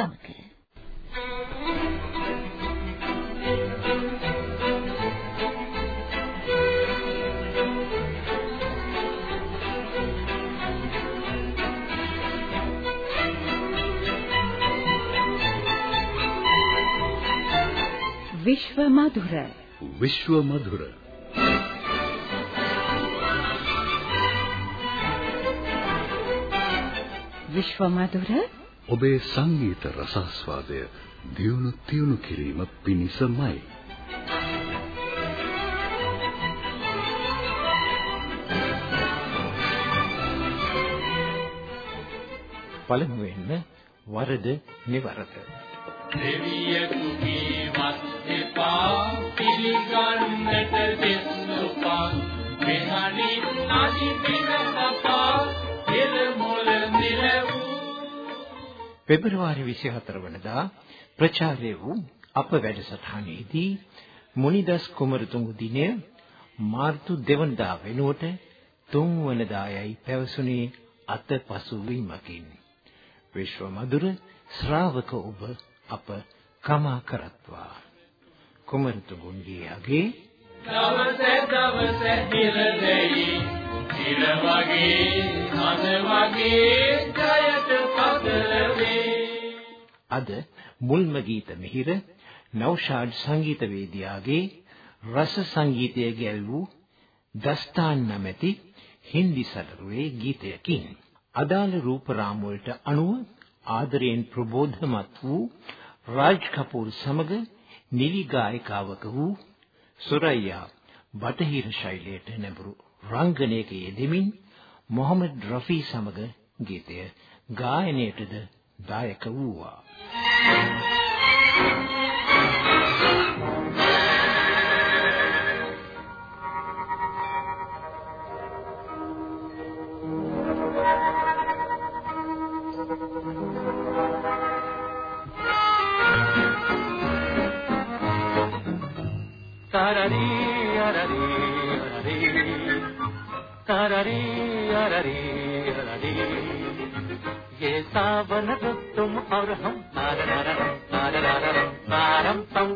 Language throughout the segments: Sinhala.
සමග විශ්ව මధుර විශ්ව මధుර විශ්ව මధుර ඔබේ සංගීත රසාස්වාදය දියුණු තියුණු කිරීම පිණිසමයි. පළමුවෙන්ම වරද නිවරද. දෙවියෙකුගේවත් එපා පිළිගන්නට දෙන්නපා මෙහණින් අදිපින පපා පෙබරවාරි 24 වනදා ප්‍රචාරය වූ අප වැඩසටහනේදී මුනිදස් කුමරතුංග දිනය මාර්තු දෙවනදා වෙනුවට තුන්වනදායයි පැවසුනේ අතපසු වීමකින්. විශ්ව මధుර ශ්‍රාවක ඔබ අප කමා කරත්වා. කුමරතුංගුන්ගේ අගේ දවස දවස හිරදෙයි හිර වගේ හඳ වගේ ජයට පදල වේ අද මුල්ම ගීත මිහිර නෞෂාඩ් සංගීතවේදියාගේ රස සංගීතය ගැල්වූ දස්තාන් නැමැති හින්දි සටරුවේ ගීතයකින්. අදාළ රූප රාමුවලට අනුව ආදරයෙන් ප්‍රබෝධමත් වූ රාජ් කපූර් සමග නිලි ගායිකාවක වූ සුරයියා බටහිර ශෛලයට නැඹුරු රංගනයක යෙදෙමින් මොහමඩ් රෆී සමග ගීතය ගායනයටද දායක වූවා tarari arari arari tarari arari arari ये सावन वन दत्तुम् अर्हम् नागदानम् नागदानम् आरम् तम्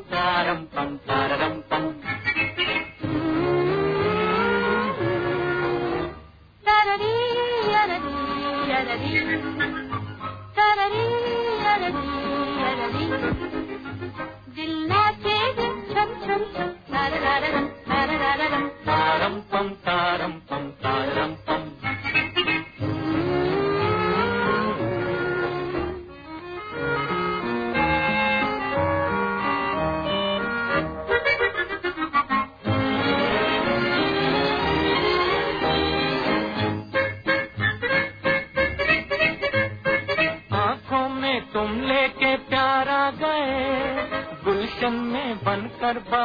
not a problem.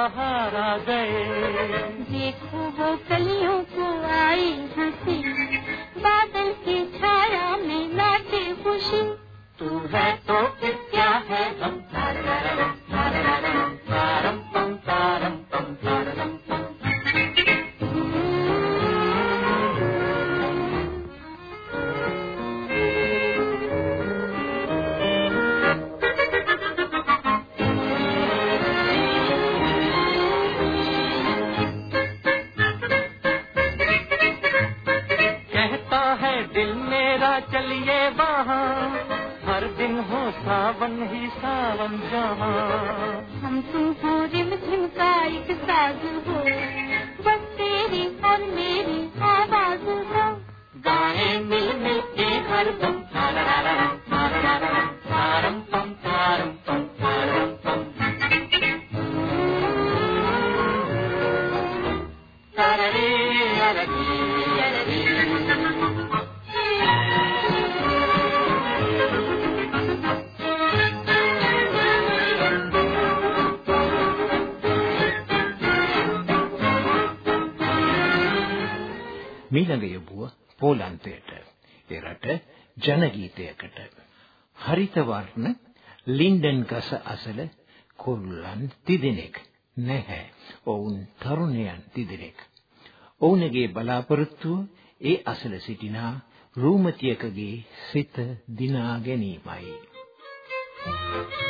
दिल मेरा चलिए वहाँ। हर दिन हो सावन ही सावन जहाँ। हम तुम हो रिम झिम का एक साज हो। बस तेरी और मेरी आवाज़ हो। गाए मिल मिल के हर तुम මීළඟ යොබුව පෝලන්තයට ඒ රට ජනගීතයකට. හරිත වර්ණ ලින්ඩන් ගස අසල කොල්ලන් තිදෙනෙක් නැහැ. ඔවුන් තරුණයන් තිදෙනෙක්. ඔවුන්ගේ බලාපොරොත්තුව ඒ අසල සිටිනා රූමතියකගේ සිත දිනා ගැනීමයි. Tanta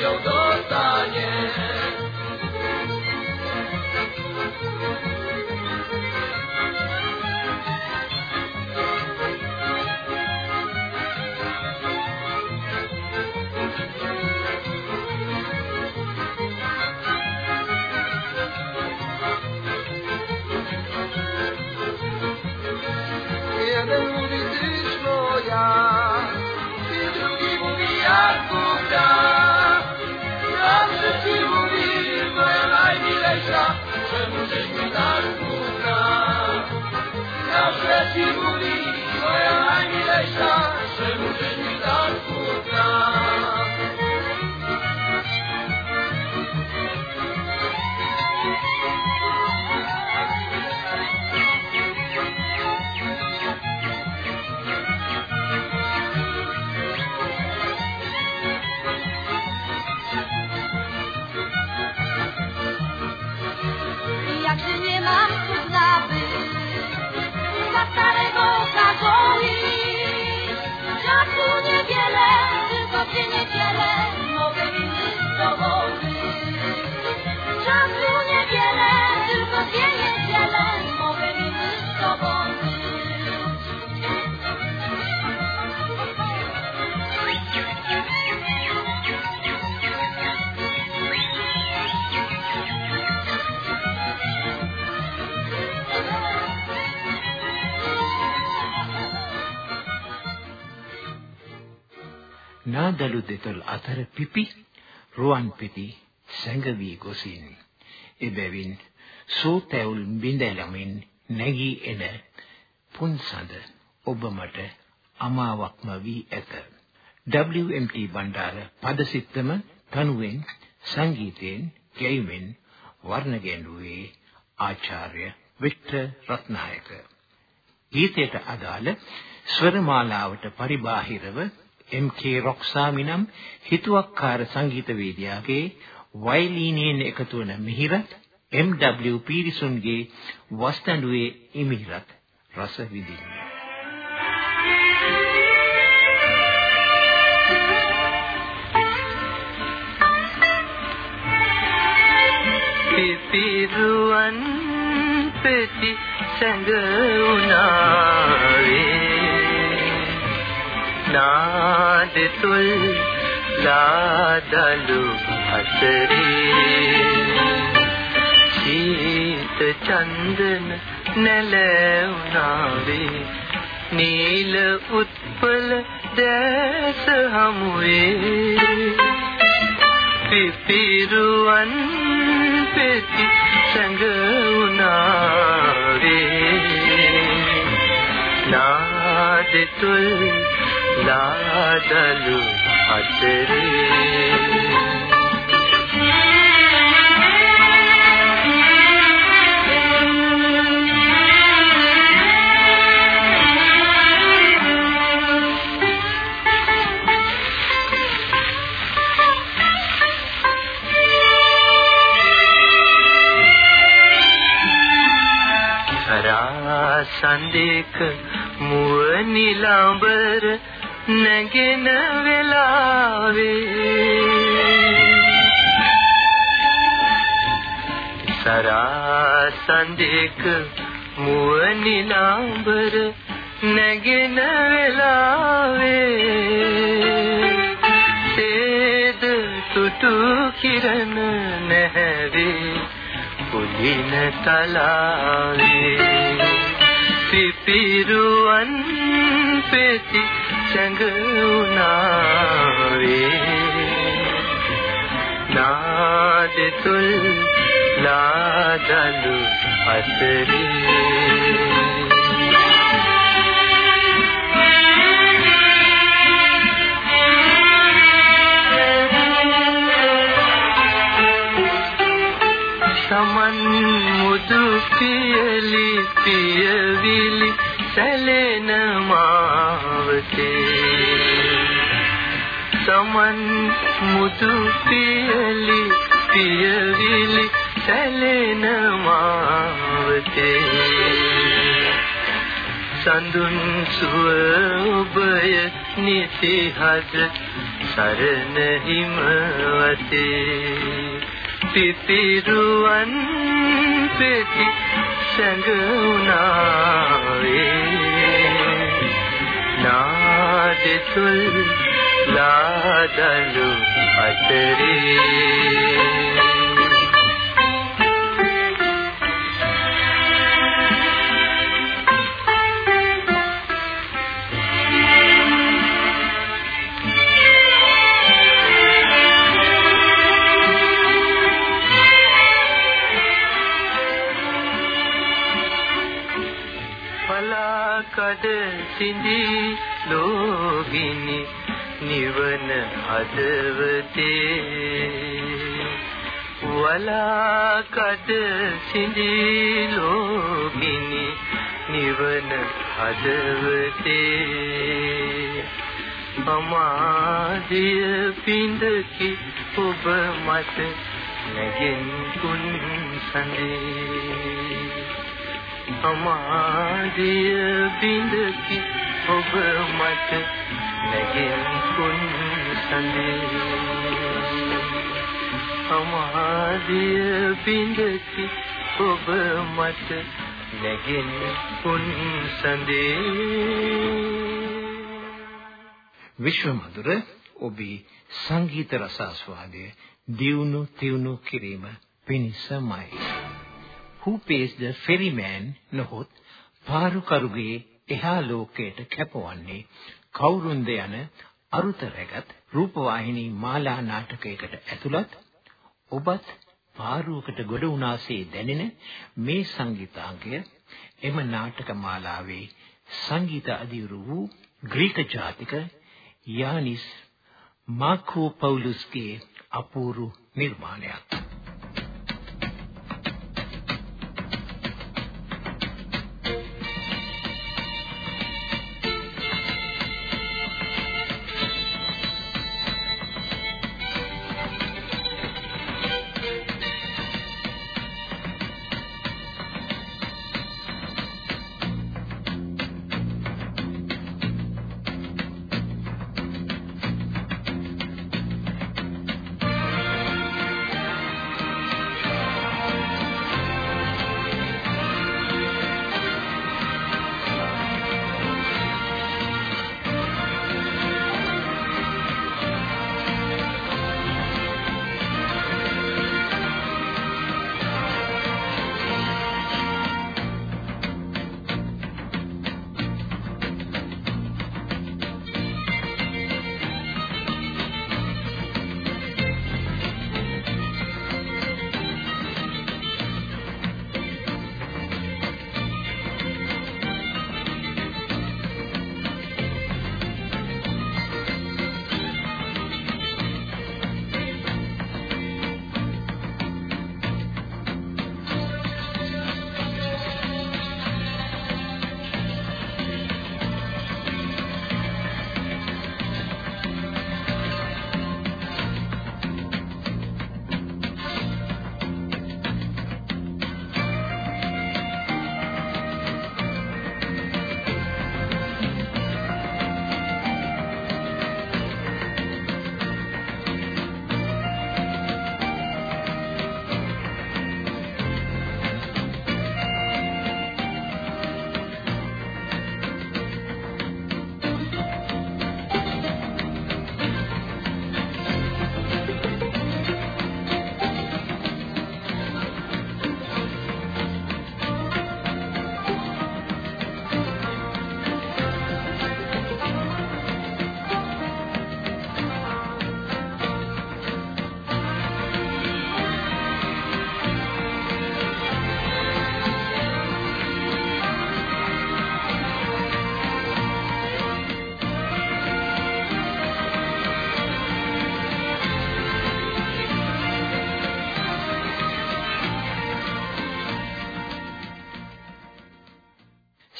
ją dostanie. නාදලු දෙතොල් අතර පිපි රුවන් පිටි සැඟවී ගොසින් එබැවින් සෝතැවුල් බිඳලමින් නැගී එන පුන්සඳ ඔබ මට අමාවක්ම වී ඇත. WMT බණ්ඩාර පදසිත්තම තනුවෙන් සංගීතයෙන් ගැයීමෙන් වර්ණ ගැන්වුවේ ආචාර්ය වික්ටර් රත්නායක. ගීතයට අදාළ ස්වරමාලාවට පරිබාහිරව එම්.කේ රොක්සාමි නම් හිතුවක්කාර සංගීතවේදියාගේ වයලීනයෙන් එකතු වන මිහිරත් එම්.ඩබ්ලිව් පීරිසුන්ගේ වස්තඬුවේ ඉමිහිරත් රස විඳින්න. පිපිරුවන් පෙති සැඟ උනාවේ නාදතුල් ලාදලු අතරේ සීත චන්දන නැලුණාවේ නීල උත්පල දැස හමුවේ. පිපිරුවන් පෙති සැඟ උනාවේ නාදතුල් ලාදලු අතරේ. සඳේක මුව නිලඹර නැගෙන වෙලාවේ. සේද තුටු කිරණ නැහැවේ පුදින තලාවේ. පිපිරුවන් පෙති සැඟුණාවේ නාදතුල් ලාදලු අතරේ සමන් මුදු පියලි පියවිලි සැලෙන මාවතේ. සමන් මුදු පියලි පියවිලි සැලෙන මාවතේ. සඳුන් සුව ඔබය නිසිහස සරණ හිමවතේ. පිපිරුවන් පෙති සැඟුණාවේ. නාදෙතුල් ලාදලු අතරේ. සිඳී ලෝගිනි නිවන හදවතේ. අමාදිය පින්දකි ඔබ මත නැගෙන් කුන් සඳේ. අමාදිය බිඳකි ඔබ මට නැගෙන් කුන් සඳේ. අමාදිය බිඳකි ඔබ මට නැගෙන් කුන් සඳේ. විශ්වමధుර ඔබේ සංගීත රසාස්වාදය දියුණු තියුණු කිරීම පිණිසමයි. Who pays the ferryman නොහොත් පාරුකරුගේ එහා ලෝකයට කැපවන්නේ කවුරුන්ද යන අරුත රැගත් රූපවාහිනී මාලා නාටකයකට ඇතුළත් ඔබත් පාරුවකට ගොඩ වුණාසේ දැනෙන මේ සංගීතාංගය එම නාටක මාලාවේ සංගීත අධිරු වූ ග්‍රීක ජාතික යානිස් මාකෝ පවුලුස්ගේ අපූර්ව නිර්මාණයක්.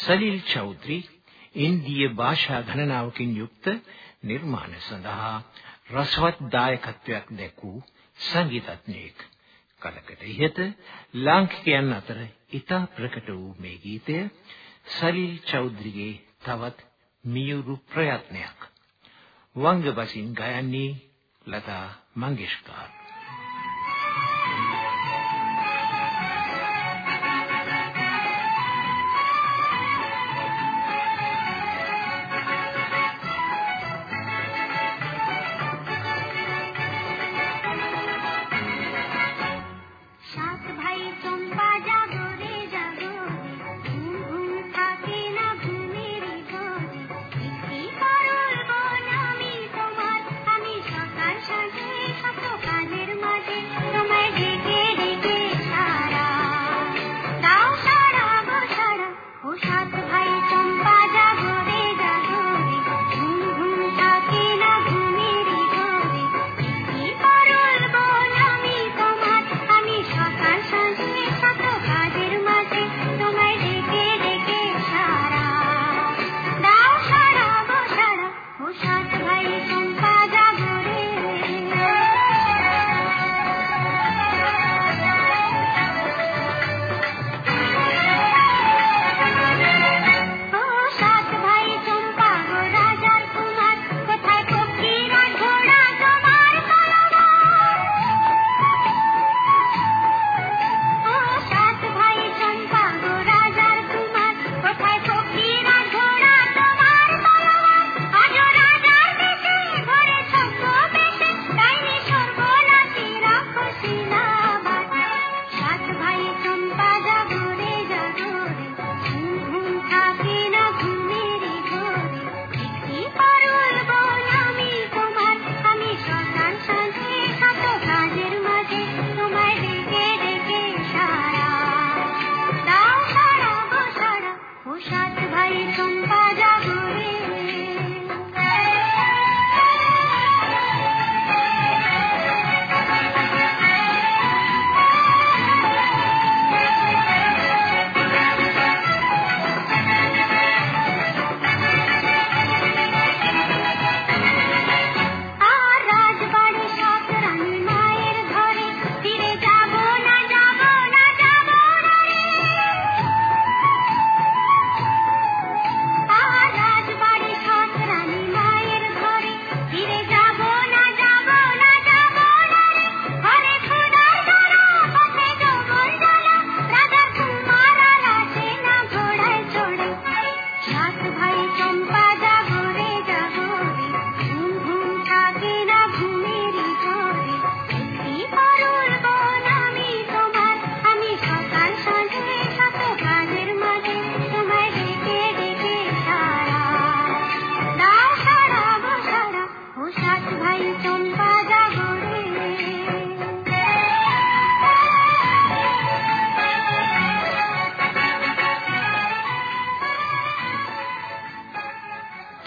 සලිල් චෞධරි ඉන්දීය භාෂා ගණනාවකින් යුක්ත නිර්මාණ සඳහා රසවත් දායකත්වයක් දැක්වූ සංගීතඥයෙක්. කලකට ඉහත ලාංකිකයන් අතර ඉතා ප්‍රකට වූ මේ ගීතය සලිල් චෞධරිගේ තවත් මියුරු ප්‍රයත්නයක්. වංගබසින් ගයන්නේ ලතා මංගেশකර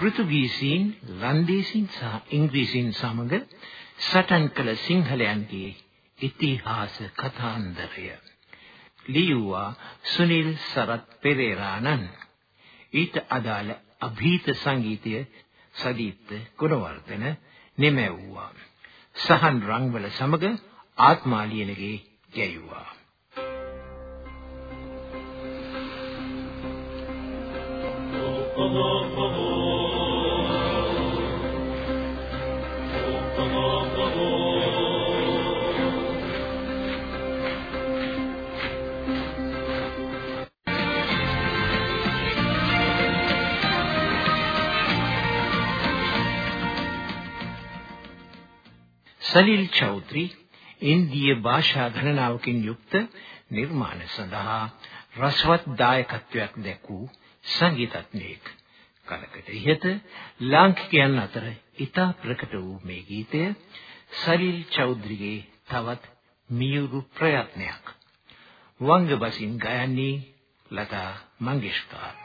පෘතුගීසීන් ලන්දේසීන් සහ ඉංග්‍රීසීන් සමග සටන් කළ සිංහලයන්ගේ ඉතිහාස කතාන්දරය ලියුවා සුනිල් සරත් පෙරේරාණන්. ඊට අදාළ અભීත සංගීතය සදීප්ත ගුණවර්ධන නෙමෙව්වා. සහන් රංගවල සමග ආත්මාලියනගේ ගැයුවා. Oh, oh, oh. සලිල් චෞත්‍රි ඉන්දීය භාෂා ගණනාවකින් යුක්ත නිර්මාණ සඳහා රසවත් දායකත්වයක් දැක්වූ සංගීතඥයෙක්. කලකට ඉහත ලාංකිකයන් අතර ඉතා ප්‍රකට වූ මේ ගීතය සලිල් චෞද්‍රිගේ තවත් මියුරු ප්‍රයත්නයක්. වංගබසින් ගයන්නේ ලතා මංගেশකර්.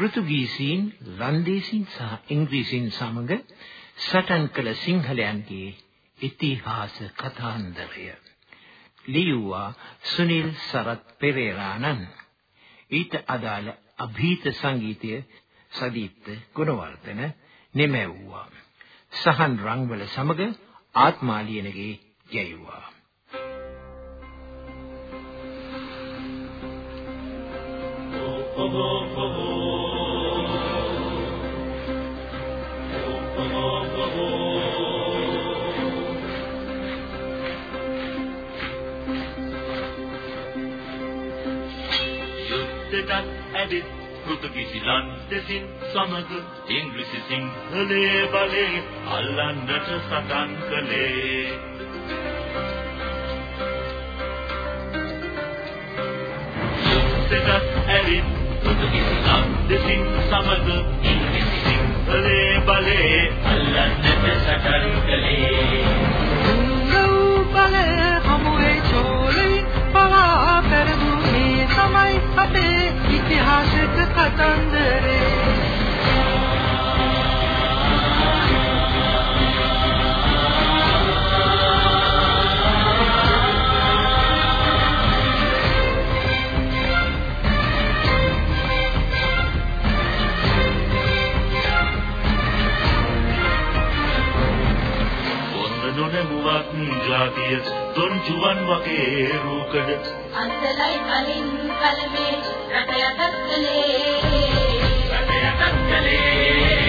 පෘතුගීසීන් ලන්දේසීන් සහ ඉංග්‍රීසීන් සමග සටන් කළ සිංහලයන්ගේ ඉතිහාස කතාන්දරය ලියුවා සුනිල් සරත් පෙරේරානන් ඊට අදාළ අභීත සංගීතය සදීප්ත ගුණවර්ධන නිමැව්වා. සහන් රංගවල සමග ආත්මාලියනගේ ගැයුවා oh, oh, oh, oh. පෘතුගීසි ලන්දෙසින් සමග ඉංග්‍රීසි සිංහලයේ බලේ අල්ලන්නට සටන් කළේ. යුද්ධයටත් ඇවිත් පෘතුගීසි ලන්දෙසින් සමග ඉංග්‍රීසි සිංහලයේ බලේ අල්ලන්නට සටන් කළේ. අපේ ඉතිහාසක කතන්දරේ ජාතිය දොන් ජුවන් වගේ රූකඩ. අන්තලයි කලින් කලමේ රට යටත් කලේ රට යටත් කලේ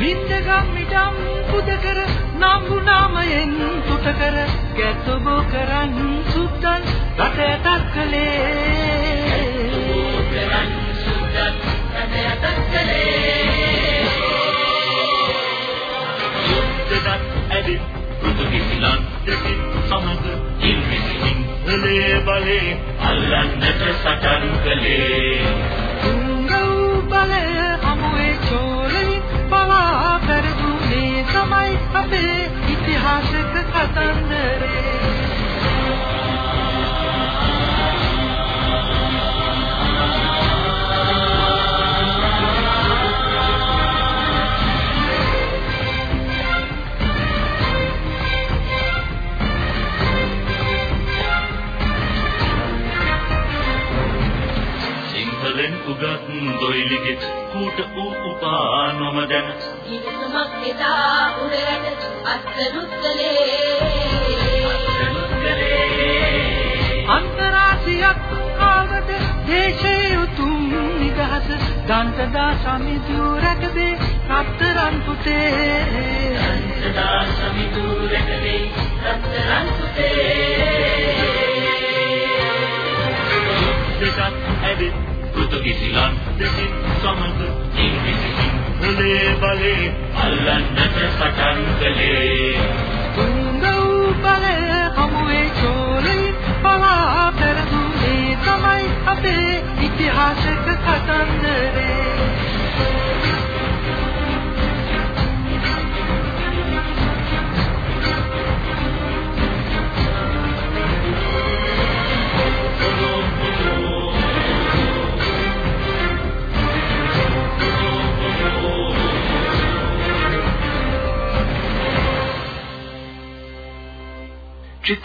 වින්දගම් මිටම් පුද කර නම්බු නාමයෙන් තුට කර ගැතබෝ කරන් සුද්දන් රට යටත් කලේ කරන් සුද්දන් රට යටත් කලේ සිංහලයේ බලේ අල්ලන්නට සටන් කළේ. උංගව් බලය හමුවේ චෝලෙන් පවා පෙරදුනේ තමයි අපේ ඉතිහාසක කතන්දරේ.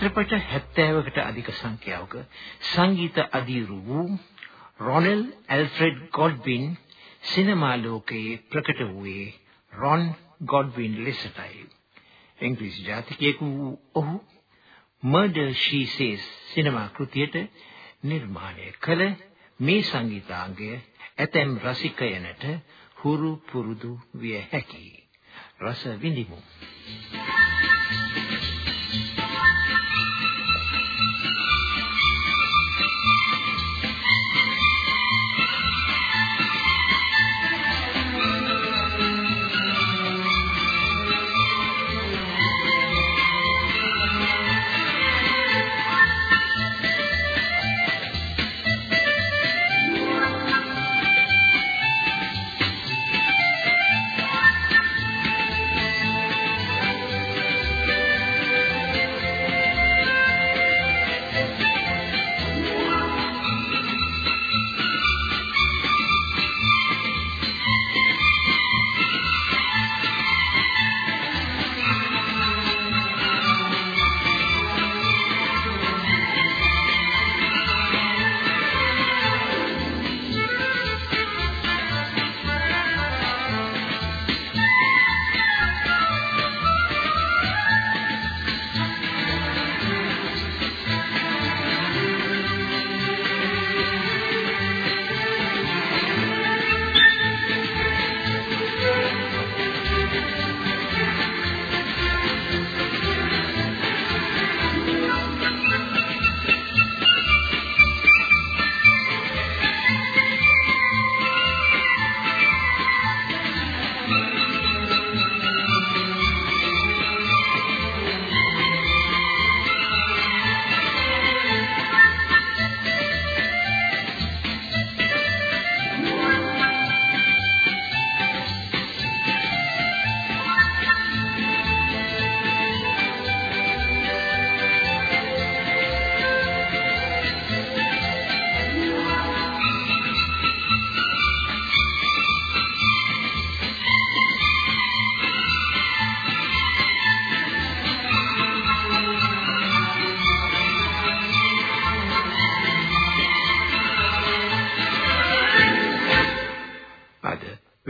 චිත්‍රපට 70කට අධික සංඛ්‍යාවක සංගීත අධීරු වූ රොනෙල් ඇල්ෆ්‍රෙඩ් ගොඩ්වින් සිනමා ලෝකයේ ප්‍රකට වූයේ රොන් ගොඩ්වින් ලෙසටයි. ඉංග්‍රීසි ජාතිකයෙකු වූ ඔහු Murder She Says සිනමා කෘතියට නිර්මාණය කළ මේ සංගීතාංගය ඇතැම් රසිකයනට හුරු පුරුදු විය හැකියි. රස විඳිමු.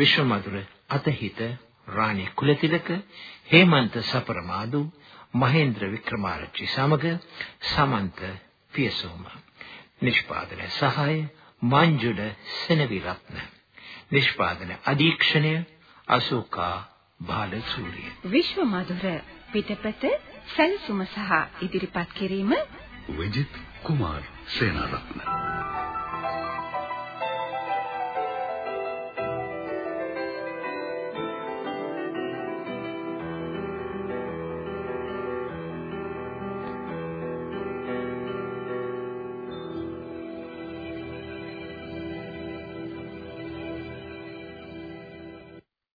විශ්වමధుර අතහිත රාණි කුලතිලක හේමන්ත සපරමාදු මහේන්ද්‍ර වික්‍රමාරච්චි සමග සමන්ත පියසෝම. නිෂ්පාදන සහාය මංජුල සෙනවිරත්න. නිෂ්පාදන අධීක්ෂණය අශෝකා බාලසූරිය. විශ්ව මధుර පිටපත සැලසුම සහ ඉදිරිපත් කිරීම විජිත් කුමාර් සේනාරත්න